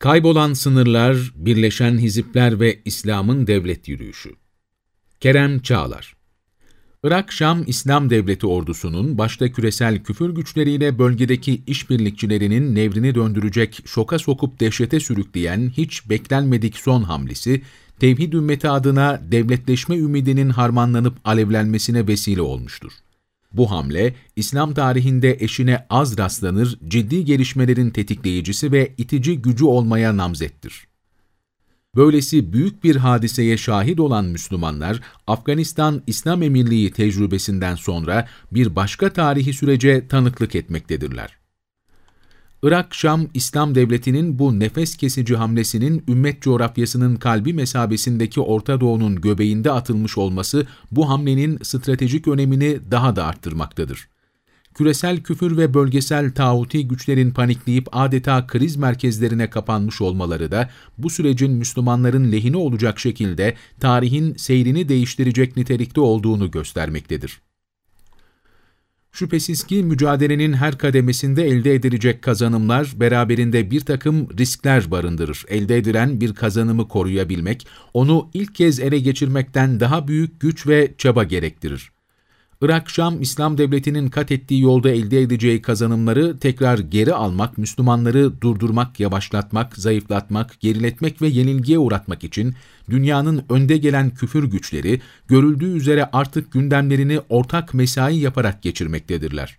Kaybolan sınırlar, birleşen hizipler ve İslam'ın devlet yürüyüşü. Kerem Çağlar Irak-Şam İslam Devleti ordusunun başta küresel küfür güçleriyle bölgedeki işbirlikçilerinin nevrini döndürecek, şoka sokup dehşete sürükleyen hiç beklenmedik son hamlesi, tevhid ümmeti adına devletleşme ümidinin harmanlanıp alevlenmesine vesile olmuştur. Bu hamle, İslam tarihinde eşine az rastlanır, ciddi gelişmelerin tetikleyicisi ve itici gücü olmaya namzettir. Böylesi büyük bir hadiseye şahit olan Müslümanlar, Afganistan İslam Emirliği tecrübesinden sonra bir başka tarihi sürece tanıklık etmektedirler. Irak-Şam İslam Devleti'nin bu nefes kesici hamlesinin ümmet coğrafyasının kalbi mesabesindeki Orta Doğu'nun göbeğinde atılmış olması bu hamlenin stratejik önemini daha da arttırmaktadır. Küresel küfür ve bölgesel tağuti güçlerin panikleyip adeta kriz merkezlerine kapanmış olmaları da bu sürecin Müslümanların lehine olacak şekilde tarihin seyrini değiştirecek nitelikte olduğunu göstermektedir. Şüphesiz ki mücadelenin her kademesinde elde edilecek kazanımlar beraberinde bir takım riskler barındırır. Elde edilen bir kazanımı koruyabilmek, onu ilk kez ele geçirmekten daha büyük güç ve çaba gerektirir. Irak-Şam İslam Devleti'nin kat ettiği yolda elde edeceği kazanımları tekrar geri almak, Müslümanları durdurmak, yavaşlatmak, zayıflatmak, geriletmek ve yenilgiye uğratmak için dünyanın önde gelen küfür güçleri, görüldüğü üzere artık gündemlerini ortak mesai yaparak geçirmektedirler.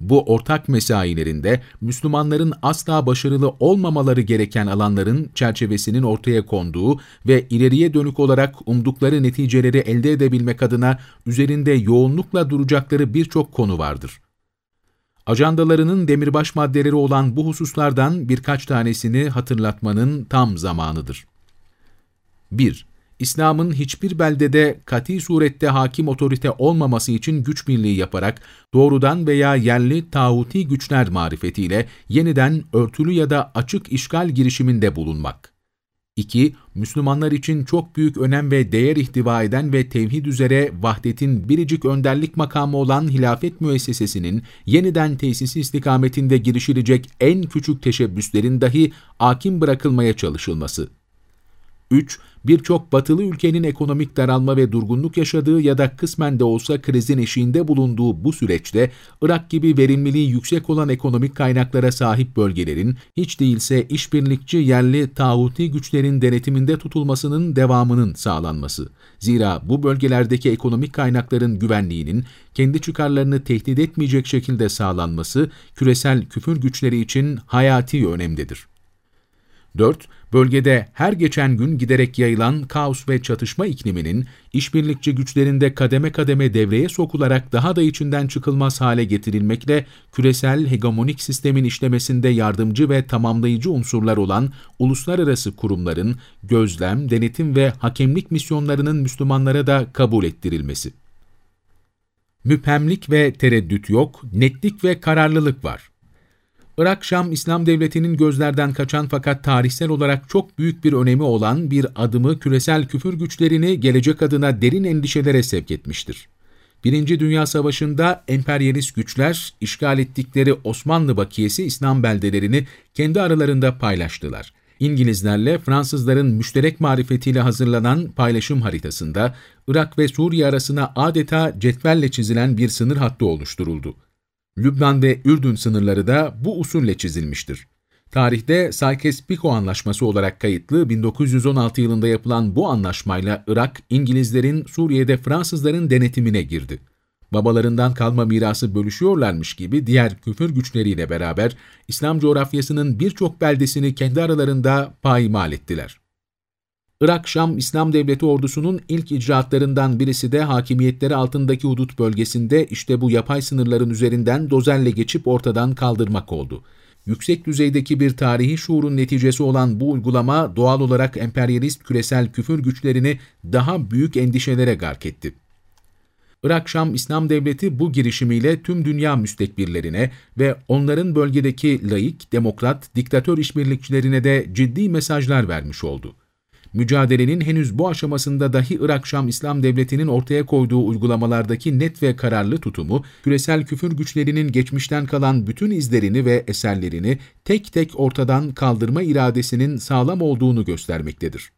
Bu ortak mesailerinde Müslümanların asla başarılı olmamaları gereken alanların çerçevesinin ortaya konduğu ve ileriye dönük olarak umdukları neticeleri elde edebilmek adına üzerinde yoğunlukla duracakları birçok konu vardır. Ajandalarının demirbaş maddeleri olan bu hususlardan birkaç tanesini hatırlatmanın tam zamanıdır. 1. İslam'ın hiçbir beldede kati surette hakim otorite olmaması için güç birliği yaparak doğrudan veya yerli tağuti güçler marifetiyle yeniden örtülü ya da açık işgal girişiminde bulunmak. 2. Müslümanlar için çok büyük önem ve değer ihtiva eden ve tevhid üzere vahdetin biricik önderlik makamı olan hilafet müessesesinin yeniden tesisi istikametinde girişilecek en küçük teşebbüslerin dahi akim bırakılmaya çalışılması. 3 birçok batılı ülkenin ekonomik daralma ve durgunluk yaşadığı ya da kısmen de olsa krizin eşiğinde bulunduğu bu süreçte Irak gibi verimliliği yüksek olan ekonomik kaynaklara sahip bölgelerin hiç değilse işbirlikçi yerli tağuti güçlerin denetiminde tutulmasının devamının sağlanması. Zira bu bölgelerdeki ekonomik kaynakların güvenliğinin kendi çıkarlarını tehdit etmeyecek şekilde sağlanması küresel küfür güçleri için hayati önemdedir. 4. Bölgede her geçen gün giderek yayılan kaos ve çatışma ikliminin işbirlikçi güçlerinde kademe kademe devreye sokularak daha da içinden çıkılmaz hale getirilmekle küresel hegemonik sistemin işlemesinde yardımcı ve tamamlayıcı unsurlar olan uluslararası kurumların gözlem, denetim ve hakemlik misyonlarının Müslümanlara da kabul ettirilmesi. Müphemlik ve tereddüt yok, netlik ve kararlılık var. Irak-Şam İslam Devleti'nin gözlerden kaçan fakat tarihsel olarak çok büyük bir önemi olan bir adımı küresel küfür güçlerini gelecek adına derin endişelere sevk etmiştir. Birinci Dünya Savaşı'nda emperyalist güçler işgal ettikleri Osmanlı bakiyesi İslam beldelerini kendi aralarında paylaştılar. İngilizlerle Fransızların müşterek marifetiyle hazırlanan paylaşım haritasında Irak ve Suriye arasına adeta cetvelle çizilen bir sınır hattı oluşturuldu. Lübnan ve Ürdün sınırları da bu usulle çizilmiştir. Tarihte Sykes-Picot Anlaşması olarak kayıtlı 1916 yılında yapılan bu anlaşmayla Irak, İngilizlerin Suriye'de Fransızların denetimine girdi. Babalarından kalma mirası bölüşüyorlarmış gibi diğer küfür güçleriyle beraber İslam coğrafyasının birçok beldesini kendi aralarında payimal ettiler. Irak-Şam İslam Devleti ordusunun ilk icraatlarından birisi de hakimiyetleri altındaki hudut bölgesinde işte bu yapay sınırların üzerinden dozerle geçip ortadan kaldırmak oldu. Yüksek düzeydeki bir tarihi şuurun neticesi olan bu uygulama doğal olarak emperyalist küresel küfür güçlerini daha büyük endişelere gark etti. Irak-Şam İslam Devleti bu girişimiyle tüm dünya müstekbirlerine ve onların bölgedeki laik, demokrat, diktatör işbirlikçilerine de ciddi mesajlar vermiş oldu. Mücadelenin henüz bu aşamasında dahi Irak-Şam İslam Devleti'nin ortaya koyduğu uygulamalardaki net ve kararlı tutumu, küresel küfür güçlerinin geçmişten kalan bütün izlerini ve eserlerini tek tek ortadan kaldırma iradesinin sağlam olduğunu göstermektedir.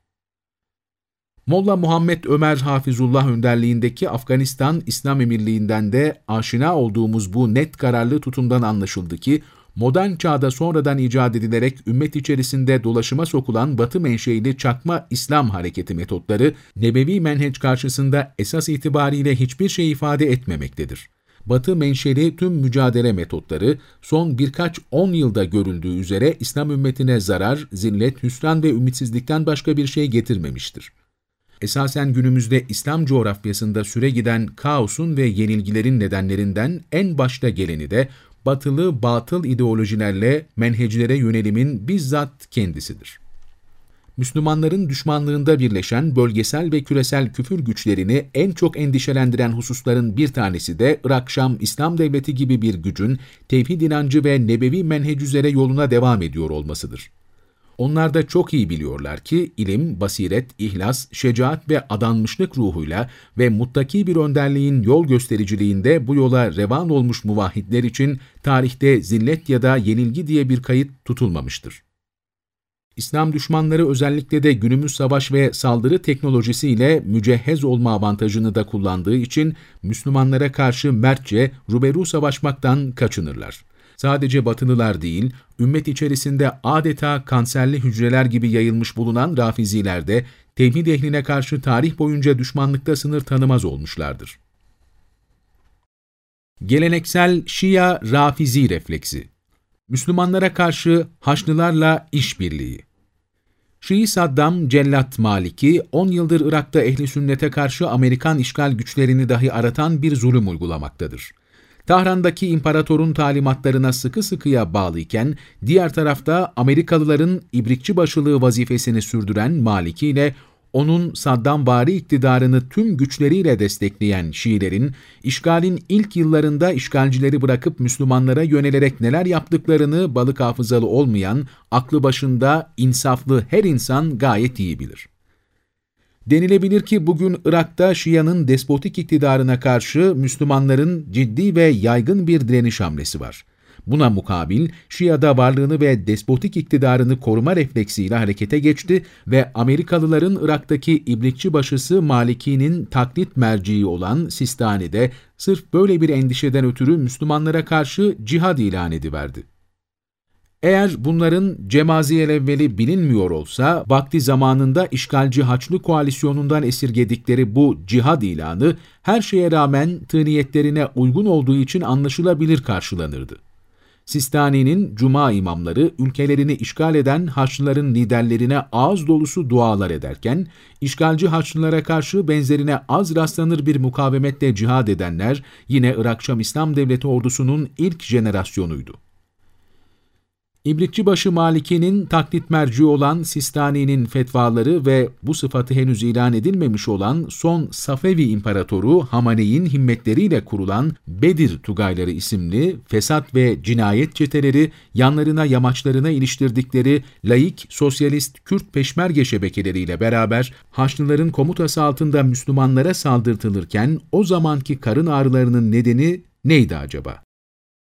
Molla Muhammed Ömer Hafizullah önderliğindeki Afganistan İslam Emirliği'nden de aşina olduğumuz bu net kararlı tutumdan anlaşıldı ki, modern çağda sonradan icat edilerek ümmet içerisinde dolaşıma sokulan batı menşeili çakma İslam hareketi metotları, nebevi menheç karşısında esas itibariyle hiçbir şey ifade etmemektedir. Batı menşeli tüm mücadele metotları son birkaç on yılda görüldüğü üzere İslam ümmetine zarar, zillet, hüsran ve ümitsizlikten başka bir şey getirmemiştir esasen günümüzde İslam coğrafyasında süre giden kaosun ve yenilgilerin nedenlerinden en başta geleni de batılı batıl ideolojilerle menhecilere yönelimin bizzat kendisidir. Müslümanların düşmanlığında birleşen bölgesel ve küresel küfür güçlerini en çok endişelendiren hususların bir tanesi de Irak-Şam İslam Devleti gibi bir gücün tevhid inancı ve nebevi menhec üzere yoluna devam ediyor olmasıdır. Onlar da çok iyi biliyorlar ki ilim, basiret, ihlas, şecaat ve adanmışlık ruhuyla ve muttaki bir önderliğin yol göstericiliğinde bu yola revan olmuş muvahhidler için tarihte zillet ya da yenilgi diye bir kayıt tutulmamıştır. İslam düşmanları özellikle de günümüz savaş ve saldırı teknolojisiyle mücehhez olma avantajını da kullandığı için Müslümanlara karşı mertçe ruberu savaşmaktan kaçınırlar. Sadece batılılar değil, ümmet içerisinde adeta kanserli hücreler gibi yayılmış bulunan rafiziler de tevhid ehline karşı tarih boyunca düşmanlıkta sınır tanımaz olmuşlardır. Geleneksel Şia-Rafizi refleksi Müslümanlara karşı Haçlılarla işbirliği Şii Saddam Cellat Maliki, 10 yıldır Irak'ta ehli sünnete karşı Amerikan işgal güçlerini dahi aratan bir zulüm uygulamaktadır. Tahran'daki imparatorun talimatlarına sıkı sıkıya bağlıyken, diğer tarafta Amerikalıların ibrikçi başılığı vazifesini sürdüren Maliki ile onun Saddam bari iktidarını tüm güçleriyle destekleyen Şiilerin, işgalin ilk yıllarında işgalcileri bırakıp Müslümanlara yönelerek neler yaptıklarını balık hafızalı olmayan, aklı başında insaflı her insan gayet iyi bilir. Denilebilir ki bugün Irak'ta Şia'nın despotik iktidarına karşı Müslümanların ciddi ve yaygın bir direniş hamlesi var. Buna mukabil Şia'da varlığını ve despotik iktidarını koruma refleksiyle harekete geçti ve Amerikalıların Irak'taki ibrikçi başısı Maliki'nin taklit merciği olan Sistani'de sırf böyle bir endişeden ötürü Müslümanlara karşı cihad ilan ediverdi. Eğer bunların Cemaziyel evveli bilinmiyor olsa, vakti zamanında işgalci Haçlı koalisyonundan esirgedikleri bu cihad ilanı, her şeye rağmen tıniyetlerine uygun olduğu için anlaşılabilir karşılanırdı. Sistani'nin cuma imamları ülkelerini işgal eden Haçlıların liderlerine ağız dolusu dualar ederken, işgalci Haçlılara karşı benzerine az rastlanır bir mukavemetle cihad edenler yine Irak-Şam İslam Devleti ordusunun ilk jenerasyonuydu. İbrikçibaşı Maliki'nin taklit merci olan Sistani'nin fetvaları ve bu sıfatı henüz ilan edilmemiş olan son Safevi İmparatoru Hamaney'in himmetleriyle kurulan Bedir Tugayları isimli fesat ve cinayet çeteleri yanlarına yamaçlarına iliştirdikleri laik, sosyalist, Kürt peşmerge şebekeleriyle beraber Haçlıların komutası altında Müslümanlara saldırtılırken o zamanki karın ağrılarının nedeni neydi acaba?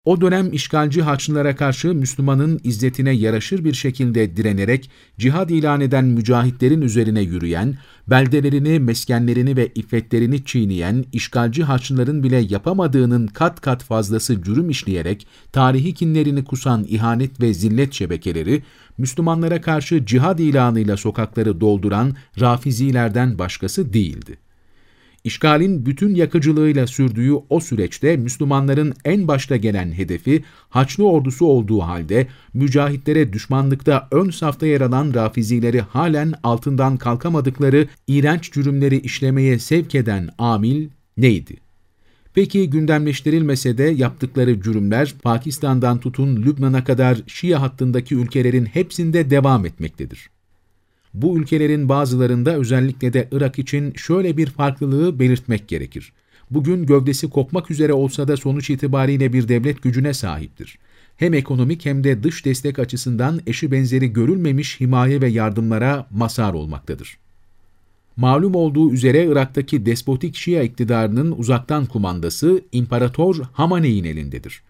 O dönem işgalci Haçlılara karşı Müslümanın izzetine yaraşır bir şekilde direnerek cihad ilan eden mücahitlerin üzerine yürüyen, beldelerini, meskenlerini ve iffetlerini çiğneyen işgalci Haçlıların bile yapamadığının kat kat fazlası cürüm işleyerek tarihi kinlerini kusan ihanet ve zillet şebekeleri, Müslümanlara karşı cihad ilanıyla sokakları dolduran rafizilerden başkası değildi. İşgalin bütün yakıcılığıyla sürdüğü o süreçte Müslümanların en başta gelen hedefi Haçlı ordusu olduğu halde mücahitlere düşmanlıkta ön safta yer alan rafizileri halen altından kalkamadıkları iğrenç cürümleri işlemeye sevk eden amil neydi? Peki gündemleştirilmese de yaptıkları cürümler Pakistan'dan tutun Lübnan'a kadar Şia hattındaki ülkelerin hepsinde devam etmektedir. Bu ülkelerin bazılarında özellikle de Irak için şöyle bir farklılığı belirtmek gerekir. Bugün gövdesi kopmak üzere olsa da sonuç itibariyle bir devlet gücüne sahiptir. hem ekonomik hem de dış destek açısından eşi benzeri görülmemiş himaye ve yardımlara mazhar olmaktadır. Malum olduğu üzere Irak'taki despotik Şia iktidarının uzaktan kumandası İmparator Hamaney'in elindedir.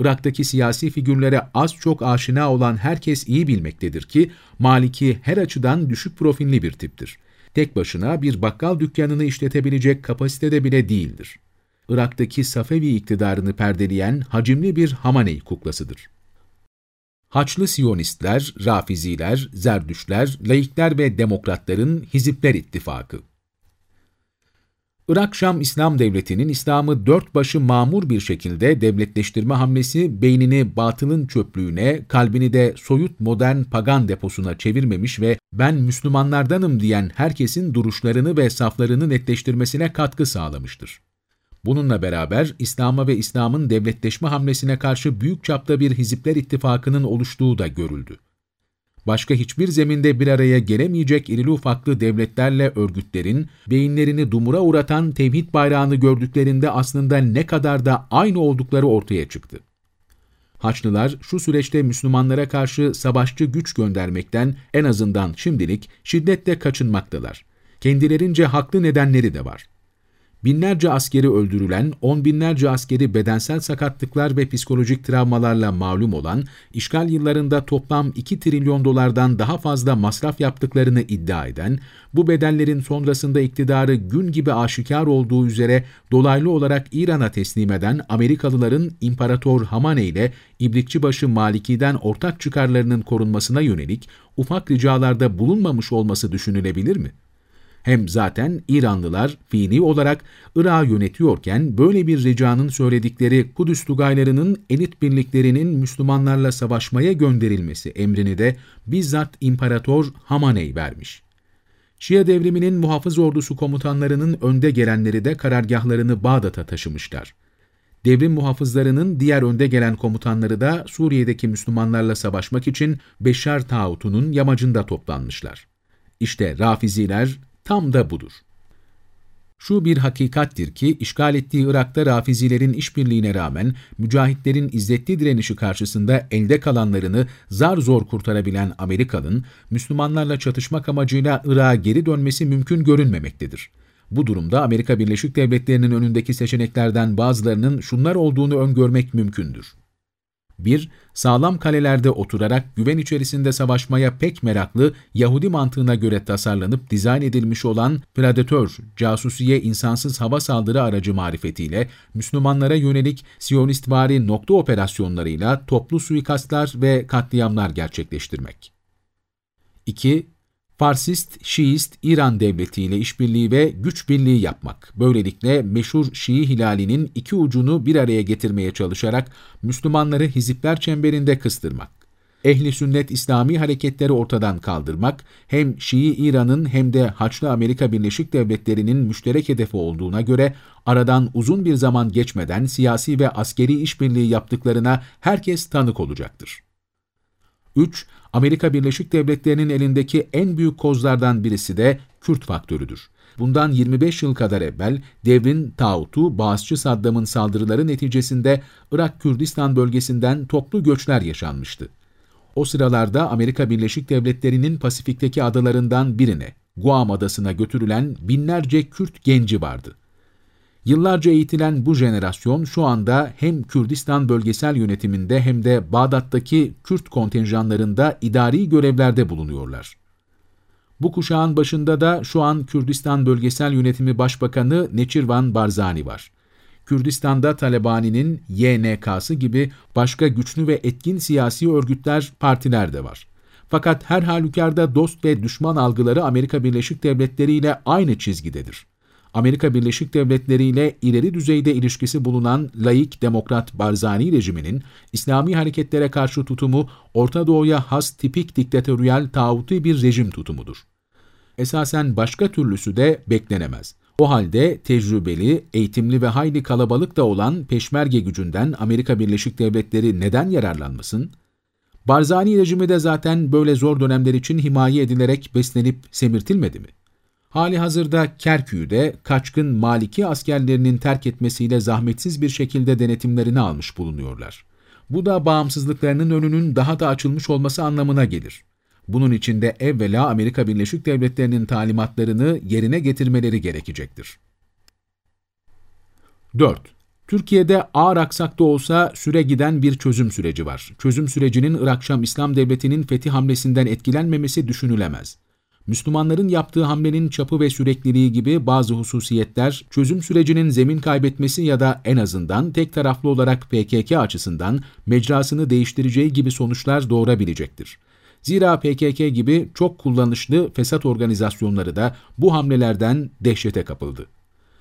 Irak'taki siyasi figürlere az çok aşina olan herkes iyi bilmektedir ki Maliki her açıdan düşük profilli bir tiptir. Tek başına bir bakkal dükkanını işletebilecek kapasitede bile değildir. Irak'taki Safevi iktidarını perdeleyen hacimli bir Hamaney kuklasıdır. Haçlı Siyonistler, Rafiziler, Zerdüşler, laikler ve demokratların Hizipler İttifakı Irak-Şam İslam Devleti'nin İslam'ı dört başı mamur bir şekilde devletleştirme hamlesi beynini batılın çöplüğüne, kalbini de soyut modern pagan deposuna çevirmemiş ve ben Müslümanlardanım diyen herkesin duruşlarını ve saflarını netleştirmesine katkı sağlamıştır. Bununla beraber İslam'a ve İslam'ın devletleşme hamlesine karşı büyük çapta bir hizipler ittifakının oluştuğu da görüldü. Başka hiçbir zeminde bir araya gelemeyecek irili ufaklı devletlerle örgütlerin, beyinlerini dumura uğratan tevhid bayrağını gördüklerinde aslında ne kadar da aynı oldukları ortaya çıktı. Haçlılar şu süreçte Müslümanlara karşı savaşçı güç göndermekten en azından şimdilik şiddetle kaçınmaktalar. Kendilerince haklı nedenleri de var binlerce askeri öldürülen, on binlerce askeri bedensel sakatlıklar ve psikolojik travmalarla malum olan, işgal yıllarında toplam 2 trilyon dolardan daha fazla masraf yaptıklarını iddia eden, bu bedellerin sonrasında iktidarı gün gibi aşikar olduğu üzere dolaylı olarak İran'a teslim eden Amerikalıların İmparator Hamane ile İbrikçibaşı Maliki'den ortak çıkarlarının korunmasına yönelik ufak ricalarda bulunmamış olması düşünülebilir mi? Hem zaten İranlılar fiili olarak Irak'ı yönetiyorken böyle bir ricanın söyledikleri Kudüs Tugaylarının elit birliklerinin Müslümanlarla savaşmaya gönderilmesi emrini de bizzat İmparator Hamaney vermiş. Şia devriminin muhafız ordusu komutanlarının önde gelenleri de karargahlarını Bağdat'a taşımışlar. Devrim muhafızlarının diğer önde gelen komutanları da Suriye'deki Müslümanlarla savaşmak için Beşar Tağutu'nun yamacında toplanmışlar. İşte Rafiziler tam da budur. Şu bir hakikattir ki, işgal ettiği Irak'ta Rafizilerin işbirliğine rağmen, mücahitlerin izzetli direnişi karşısında elde kalanlarını zar zor kurtarabilen Amerika'nın, Müslümanlarla çatışmak amacıyla Irak'a geri dönmesi mümkün görünmemektedir. Bu durumda Amerika Birleşik Devletleri'nin önündeki seçeneklerden bazılarının şunlar olduğunu öngörmek mümkündür. 1. Sağlam kalelerde oturarak güven içerisinde savaşmaya pek meraklı Yahudi mantığına göre tasarlanıp dizayn edilmiş olan Predator, casusiye insansız hava saldırı aracı marifetiyle Müslümanlara yönelik Siyonistvari nokta operasyonlarıyla toplu suikastlar ve katliamlar gerçekleştirmek. 2. Farsist, Şiist İran devleti ile işbirliği ve güç birliği yapmak. Böylelikle meşhur Şii hilalinin iki ucunu bir araya getirmeye çalışarak Müslümanları hizipler çemberinde kıstırmak. Ehli sünnet İslami hareketleri ortadan kaldırmak, hem Şii İran'ın hem de Haçlı Amerika Birleşik Devletleri'nin müşterek hedefi olduğuna göre aradan uzun bir zaman geçmeden siyasi ve askeri işbirliği yaptıklarına herkes tanık olacaktır. 3. Amerika Birleşik Devletleri'nin elindeki en büyük kozlardan birisi de Kürt faktörüdür. Bundan 25 yıl kadar evvel devrin tağutu Bağızçı Saddam'ın saldırıları neticesinde Irak Kürdistan bölgesinden toplu göçler yaşanmıştı. O sıralarda Amerika Birleşik Devletleri'nin Pasifik'teki adalarından birine, Guam adasına götürülen binlerce Kürt genci vardı. Yıllarca eğitilen bu jenerasyon şu anda hem Kürdistan bölgesel yönetiminde hem de Bağdat'taki Kürt kontenjanlarında idari görevlerde bulunuyorlar. Bu kuşağın başında da şu an Kürdistan Bölgesel Yönetimi Başbakanı Neçirvan Barzani var. Kürdistan'da Talebani'nin YNK'sı gibi başka güçlü ve etkin siyasi örgütler, partiler de var. Fakat her halükarda dost ve düşman algıları Amerika Birleşik Devletleri ile aynı çizgidedir. Amerika Birleşik Devletleri ile ileri düzeyde ilişkisi bulunan laik demokrat Barzani rejiminin İslami hareketlere karşı tutumu Orta Doğu'ya has tipik diktatöryel tağuti bir rejim tutumudur. Esasen başka türlüsü de beklenemez. O halde tecrübeli, eğitimli ve hayli kalabalık da olan peşmerge gücünden Amerika Birleşik Devletleri neden yararlanmasın? Barzani rejimi de zaten böyle zor dönemler için himaye edilerek beslenip semirtilmedi mi? Hali hazırda Kerkü'de kaçkın Maliki askerlerinin terk etmesiyle zahmetsiz bir şekilde denetimlerini almış bulunuyorlar. Bu da bağımsızlıklarının önünün daha da açılmış olması anlamına gelir. Bunun için de evvela Amerika Birleşik Devletleri'nin talimatlarını yerine getirmeleri gerekecektir. 4. Türkiye'de ağır aksakta olsa süre giden bir çözüm süreci var. Çözüm sürecinin Irak Şam İslam Devleti'nin fethi hamlesinden etkilenmemesi düşünülemez. Müslümanların yaptığı hamlenin çapı ve sürekliliği gibi bazı hususiyetler çözüm sürecinin zemin kaybetmesi ya da en azından tek taraflı olarak PKK açısından mecrasını değiştireceği gibi sonuçlar doğurabilecektir. Zira PKK gibi çok kullanışlı fesat organizasyonları da bu hamlelerden dehşete kapıldı.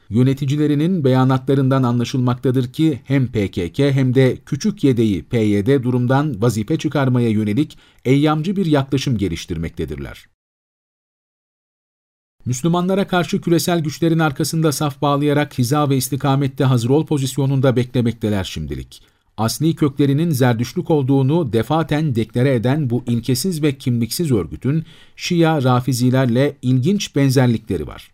Yöneticilerinin beyanatlarından anlaşılmaktadır ki hem PKK hem de küçük yedeği PYD durumdan vazife çıkarmaya yönelik eyyamcı bir yaklaşım geliştirmektedirler. Müslümanlara karşı küresel güçlerin arkasında saf bağlayarak hiza ve istikamette hazır ol pozisyonunda beklemekteler şimdilik. Asli köklerinin zerdüşlük olduğunu defaten deklare eden bu ilkesiz ve kimliksiz örgütün Şia rafizilerle ilginç benzerlikleri var.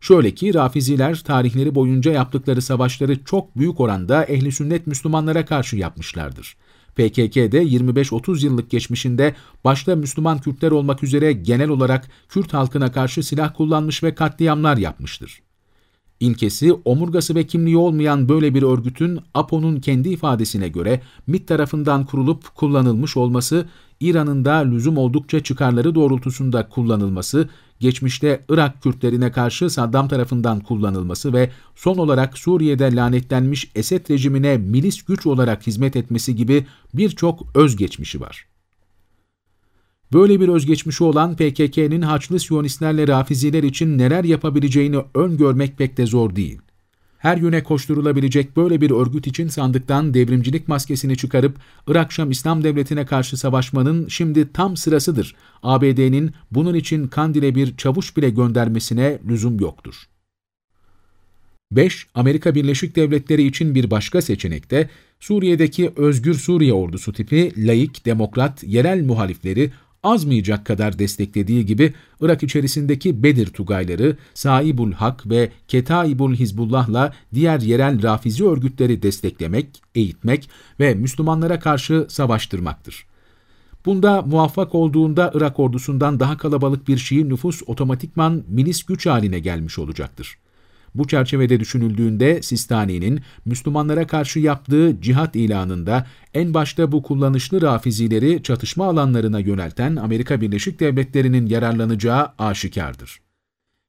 Şöyle ki Rafiziler tarihleri boyunca yaptıkları savaşları çok büyük oranda ehli sünnet Müslümanlara karşı yapmışlardır. PKK'de 25-30 yıllık geçmişinde başta Müslüman Kürtler olmak üzere genel olarak Kürt halkına karşı silah kullanmış ve katliamlar yapmıştır. İlkesi, omurgası ve kimliği olmayan böyle bir örgütün APO'nun kendi ifadesine göre MİT tarafından kurulup kullanılmış olması, İran'ın da lüzum oldukça çıkarları doğrultusunda kullanılması, geçmişte Irak Kürtlerine karşı Saddam tarafından kullanılması ve son olarak Suriye'de lanetlenmiş Esed rejimine milis güç olarak hizmet etmesi gibi birçok özgeçmişi var. Böyle bir özgeçmişi olan PKK'nin Haçlı Siyonistlerle Rafiziler için neler yapabileceğini öngörmek pek de zor değil. Her yöne koşturulabilecek böyle bir örgüt için sandıktan devrimcilik maskesini çıkarıp Irak Şam İslam Devleti'ne karşı savaşmanın şimdi tam sırasıdır. ABD'nin bunun için Kandil'e bir çavuş bile göndermesine lüzum yoktur. 5. Amerika Birleşik Devletleri için bir başka seçenek de Suriye'deki Özgür Suriye Ordusu tipi laik, demokrat, yerel muhalifleri azmayacak kadar desteklediği gibi Irak içerisindeki Bedir Tugayları, Saibul Hak ve Ketaibul Hizbullah'la diğer yerel rafizi örgütleri desteklemek, eğitmek ve Müslümanlara karşı savaştırmaktır. Bunda muvaffak olduğunda Irak ordusundan daha kalabalık bir Şii nüfus otomatikman milis güç haline gelmiş olacaktır. Bu çerçevede düşünüldüğünde Sistani'nin Müslümanlara karşı yaptığı cihat ilanında en başta bu kullanışlı rafizileri çatışma alanlarına yönelten Amerika Birleşik Devletleri'nin yararlanacağı aşikardır.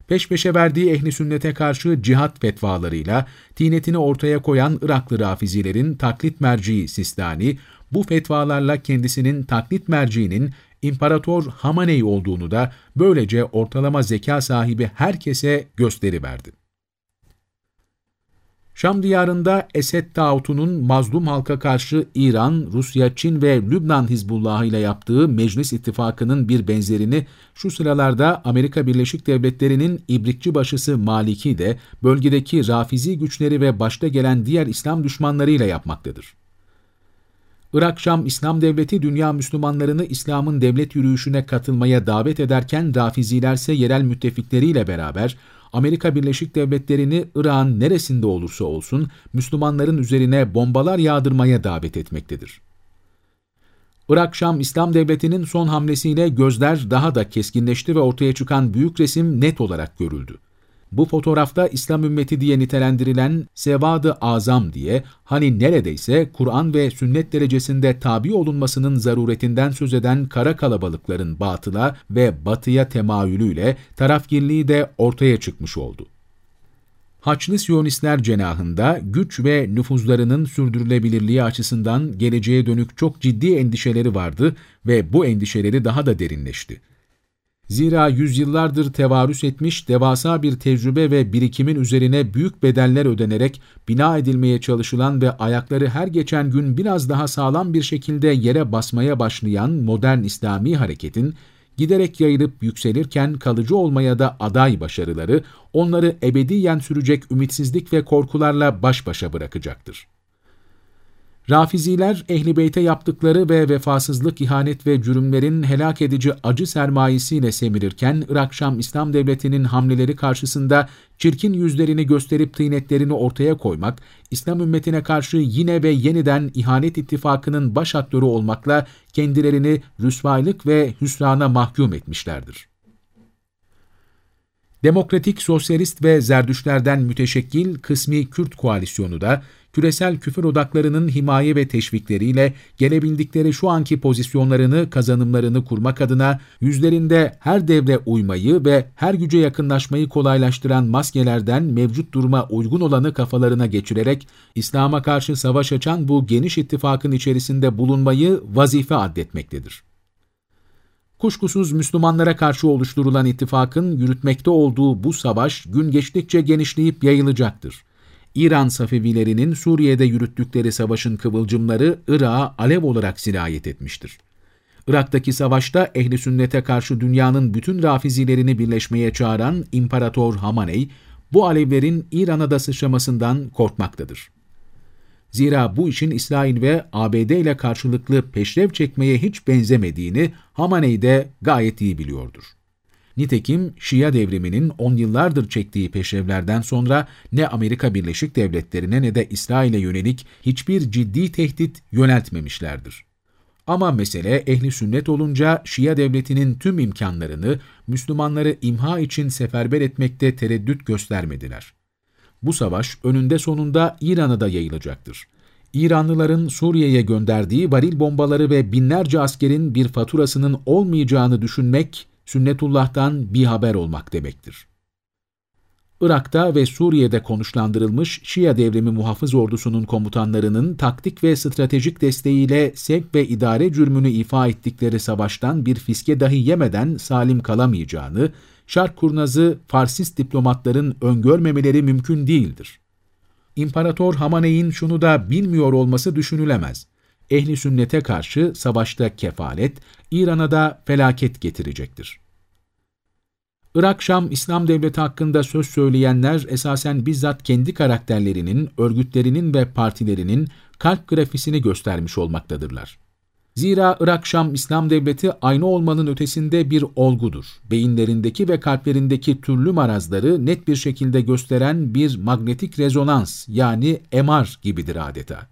Peş peşe verdiği ehli sünnete karşı cihat fetvalarıyla tinetini ortaya koyan Iraklı rafizilerin taklit merciği Sistani, bu fetvalarla kendisinin taklit merciğinin İmparator Hamaney olduğunu da böylece ortalama zeka sahibi herkese gösteriverdi. Şam diyarında Esed tağutunun mazlum halka karşı İran, Rusya, Çin ve Lübnan Hizbullahı ile yaptığı meclis ittifakının bir benzerini şu sıralarda Amerika Birleşik Devletleri'nin ibrikçi başısı Maliki de bölgedeki rafizi güçleri ve başta gelen diğer İslam düşmanlarıyla yapmaktadır. Irak-Şam İslam Devleti dünya Müslümanlarını İslam'ın devlet yürüyüşüne katılmaya davet ederken Rafizilerse yerel müttefikleriyle beraber Amerika Birleşik Devletleri'ni Irak'ın neresinde olursa olsun Müslümanların üzerine bombalar yağdırmaya davet etmektedir. Irak-Şam İslam Devleti'nin son hamlesiyle gözler daha da keskinleşti ve ortaya çıkan büyük resim net olarak görüldü. Bu fotoğrafta İslam ümmeti diye nitelendirilen Sevad-ı Azam diye hani neredeyse Kur'an ve sünnet derecesinde tabi olunmasının zaruretinden söz eden kara kalabalıkların batıla ve batıya temayülüyle tarafgirliği de ortaya çıkmış oldu. Haçlı Siyonistler cenahında güç ve nüfuzlarının sürdürülebilirliği açısından geleceğe dönük çok ciddi endişeleri vardı ve bu endişeleri daha da derinleşti. Zira yüzyıllardır tevarüs etmiş devasa bir tecrübe ve birikimin üzerine büyük bedeller ödenerek bina edilmeye çalışılan ve ayakları her geçen gün biraz daha sağlam bir şekilde yere basmaya başlayan modern İslami hareketin, giderek yayılıp yükselirken kalıcı olmaya da aday başarıları, onları ebediyen sürecek ümitsizlik ve korkularla baş başa bırakacaktır. Rafiziler, Ehl-i Beyt'e yaptıkları ve vefasızlık, ihanet ve cürümlerin helak edici acı sermayesiyle semirirken, Irak-Şam İslam Devleti'nin hamleleri karşısında çirkin yüzlerini gösterip tıynetlerini ortaya koymak, İslam ümmetine karşı yine ve yeniden ihanet ittifakının baş aktörü olmakla kendilerini rüsvaylık ve hüsrana mahkum etmişlerdir. Demokratik, Sosyalist ve Zerdüşlerden müteşekkil kısmi Kürt koalisyonu da küresel küfür odaklarının himaye ve teşvikleriyle gelebildikleri şu anki pozisyonlarını, kazanımlarını kurmak adına yüzlerinde her devre uymayı ve her güce yakınlaşmayı kolaylaştıran maskelerden mevcut duruma uygun olanı kafalarına geçirerek İslam'a karşı savaş açan bu geniş ittifakın içerisinde bulunmayı vazife addetmektedir. Kuşkusuz Müslümanlara karşı oluşturulan ittifakın yürütmekte olduğu bu savaş gün geçtikçe genişleyip yayılacaktır. İran Safevilerinin Suriye'de yürüttükleri savaşın kıvılcımları Irak'a alev olarak sirayet etmiştir. Irak'taki savaşta ehli sünnete karşı dünyanın bütün rafizilerini birleşmeye çağıran İmparator Hamaney, bu alevlerin İran'a da sıçramasından korkmaktadır. Zira bu işin İsrail ve ABD ile karşılıklı peşrev çekmeye hiç benzemediğini Hamaney de gayet iyi biliyordur. Nitekim Şia devriminin on yıllardır çektiği peşrevlerden sonra ne Amerika Birleşik Devletleri'ne ne de İsrail'e yönelik hiçbir ciddi tehdit yöneltmemişlerdir. Ama mesele ehli sünnet olunca Şia devletinin tüm imkanlarını Müslümanları imha için seferber etmekte tereddüt göstermediler. Bu savaş önünde sonunda İran'a da yayılacaktır. İranlıların Suriye'ye gönderdiği varil bombaları ve binlerce askerin bir faturasının olmayacağını düşünmek sünnetullah'tan bir haber olmak demektir. Irak'ta ve Suriye'de konuşlandırılmış Şia devrimi muhafız ordusunun komutanlarının taktik ve stratejik desteğiyle sevk ve idare cürmünü ifa ettikleri savaştan bir fiske dahi yemeden salim kalamayacağını, Şark kurnazı Farsist diplomatların öngörmemeleri mümkün değildir. İmparator Hamaney'in şunu da bilmiyor olması düşünülemez ehli sünnete karşı savaşta kefalet, İran'a da felaket getirecektir. Irak-Şam İslam Devleti hakkında söz söyleyenler esasen bizzat kendi karakterlerinin, örgütlerinin ve partilerinin kalp grafisini göstermiş olmaktadırlar. Zira Irak-Şam İslam Devleti aynı olmanın ötesinde bir olgudur. Beyinlerindeki ve kalplerindeki türlü marazları net bir şekilde gösteren bir magnetik rezonans yani MR gibidir adeta.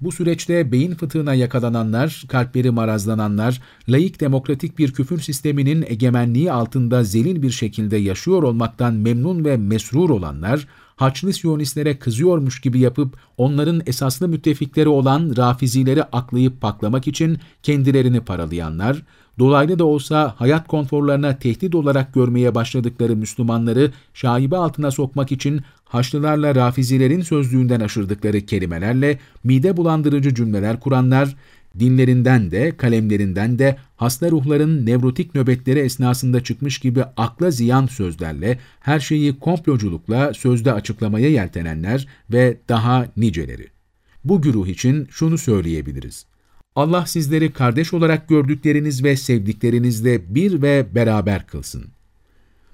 Bu süreçte beyin fıtığına yakalananlar, kalpleri marazlananlar, layık demokratik bir küfür sisteminin egemenliği altında zelil bir şekilde yaşıyor olmaktan memnun ve mesrur olanlar, Haçlı Siyonistlere kızıyormuş gibi yapıp onların esaslı müttefikleri olan Rafizileri aklayıp paklamak için kendilerini paralayanlar, dolaylı da olsa hayat konforlarına tehdit olarak görmeye başladıkları Müslümanları şaibe altına sokmak için Haçlılarla Rafizilerin sözlüğünden aşırdıkları kelimelerle mide bulandırıcı cümleler kuranlar, dinlerinden de, kalemlerinden de hasta ruhların nevrotik nöbetleri esnasında çıkmış gibi akla ziyan sözlerle, her şeyi komploculukla sözde açıklamaya yeltenenler ve daha niceleri. Bu güruh için şunu söyleyebiliriz. Allah sizleri kardeş olarak gördükleriniz ve sevdiklerinizle bir ve beraber kılsın.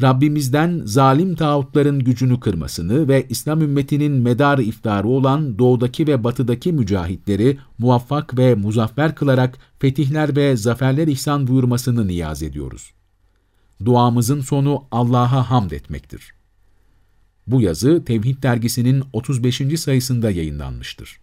Rabbimizden zalim tağutların gücünü kırmasını ve İslam ümmetinin medar iftarı olan doğudaki ve batıdaki mücahitleri muvaffak ve muzaffer kılarak fetihler ve zaferler ihsan buyurmasını niyaz ediyoruz. Duamızın sonu Allah'a hamd etmektir. Bu yazı Tevhid dergisinin 35. sayısında yayınlanmıştır.